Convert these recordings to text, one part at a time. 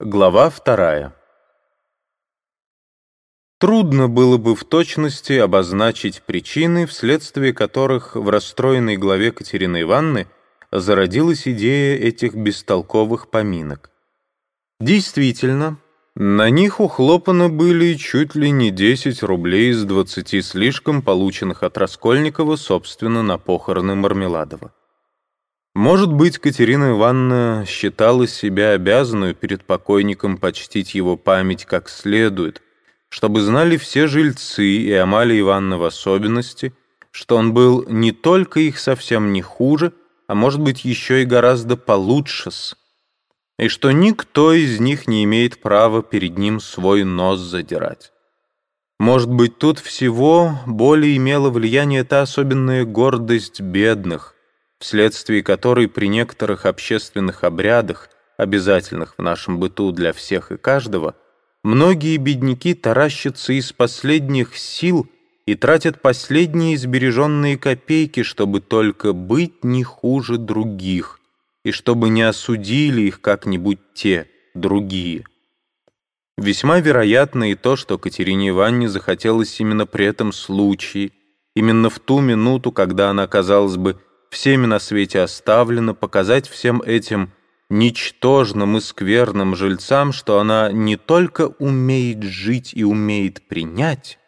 Глава вторая. Трудно было бы в точности обозначить причины, вследствие которых в расстроенной главе Катерины Ивановны зародилась идея этих бестолковых поминок. Действительно, на них ухлопаны были чуть ли не 10 рублей из 20 слишком, полученных от Раскольникова, собственно, на похороны Мармеладова. Может быть, Катерина Ивановна считала себя обязанную перед покойником почтить его память как следует, чтобы знали все жильцы и Амалия Ивановна в особенности, что он был не только их совсем не хуже, а может быть еще и гораздо получше-с, и что никто из них не имеет права перед ним свой нос задирать. Может быть, тут всего более имела влияние та особенная гордость бедных, вследствие которой при некоторых общественных обрядах, обязательных в нашем быту для всех и каждого, многие бедняки таращатся из последних сил и тратят последние сбереженные копейки, чтобы только быть не хуже других, и чтобы не осудили их как-нибудь те, другие. Весьма вероятно и то, что Катерине Ивановне захотелось именно при этом случае, именно в ту минуту, когда она, казалось бы, всеми на свете оставлена, показать всем этим ничтожным и скверным жильцам, что она не только умеет жить и умеет принять,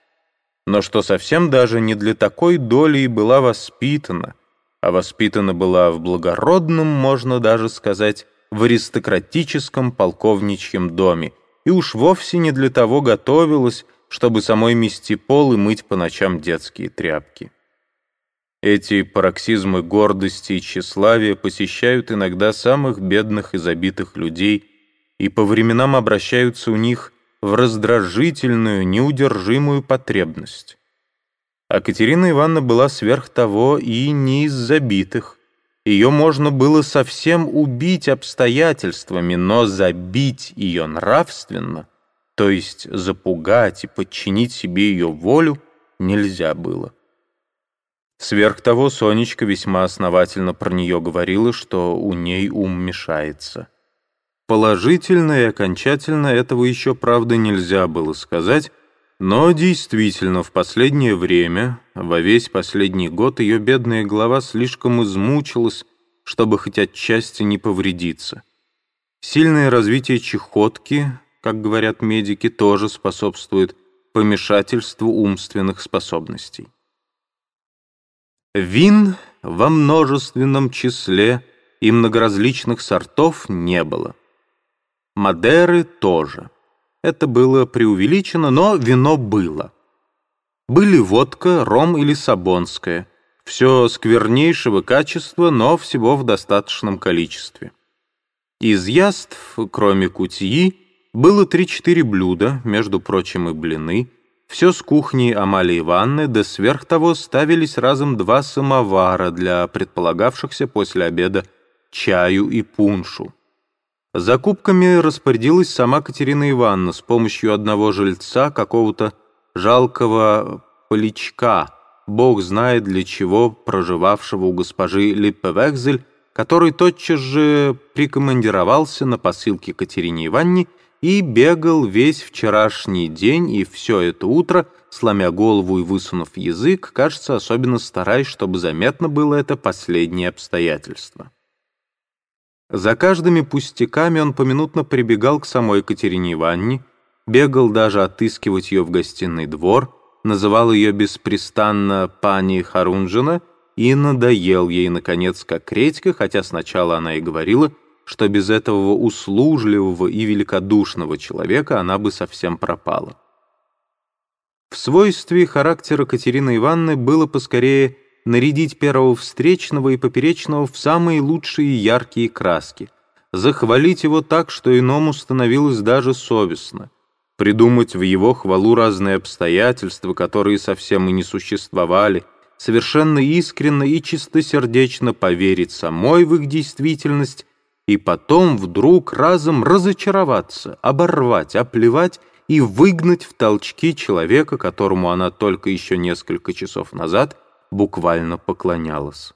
но что совсем даже не для такой доли и была воспитана, а воспитана была в благородном, можно даже сказать, в аристократическом полковничьем доме, и уж вовсе не для того готовилась, чтобы самой мести пол и мыть по ночам детские тряпки. Эти пароксизмы гордости и тщеславия посещают иногда самых бедных и забитых людей и по временам обращаются у них в раздражительную, неудержимую потребность. А Катерина Ивановна была сверх того и не из забитых. Ее можно было совсем убить обстоятельствами, но забить ее нравственно, то есть запугать и подчинить себе ее волю, нельзя было. Сверх того, Сонечка весьма основательно про нее говорила, что у ней ум мешается. Положительно и окончательно этого еще, правда, нельзя было сказать, но действительно в последнее время, во весь последний год, ее бедная голова слишком измучилась, чтобы хоть отчасти не повредиться. Сильное развитие чехотки, как говорят медики, тоже способствует помешательству умственных способностей. Вин во множественном числе и многоразличных сортов не было. Мадеры тоже. Это было преувеличено, но вино было. Были водка, ром или сабонское. Все сквернейшего качества, но всего в достаточном количестве. Из яств, кроме кутьи, было 3-4 блюда, между прочим и блины, все с кухни Амалии Ивановны, да сверх того ставились разом два самовара для предполагавшихся после обеда чаю и пуншу. Закупками распорядилась сама Катерина Ивановна с помощью одного жильца, какого-то жалкого поличка, бог знает для чего, проживавшего у госпожи Липпевекзель, который тотчас же прикомандировался на посылке Катерине Ивановне и бегал весь вчерашний день и все это утро, сломя голову и высунув язык, кажется, особенно стараясь, чтобы заметно было это последнее обстоятельство. За каждыми пустяками он поминутно прибегал к самой Екатерине Ивановне, бегал даже отыскивать ее в гостиный двор, называл ее беспрестанно «пани Харунжина» и надоел ей, наконец, как редька, хотя сначала она и говорила — что без этого услужливого и великодушного человека она бы совсем пропала. В свойстве характера Катерины Ивановны было поскорее нарядить первого встречного и поперечного в самые лучшие яркие краски, захвалить его так, что иному становилось даже совестно, придумать в его хвалу разные обстоятельства, которые совсем и не существовали, совершенно искренно и чистосердечно поверить самой в их действительность и потом вдруг разом разочароваться, оборвать, оплевать и выгнать в толчки человека, которому она только еще несколько часов назад буквально поклонялась.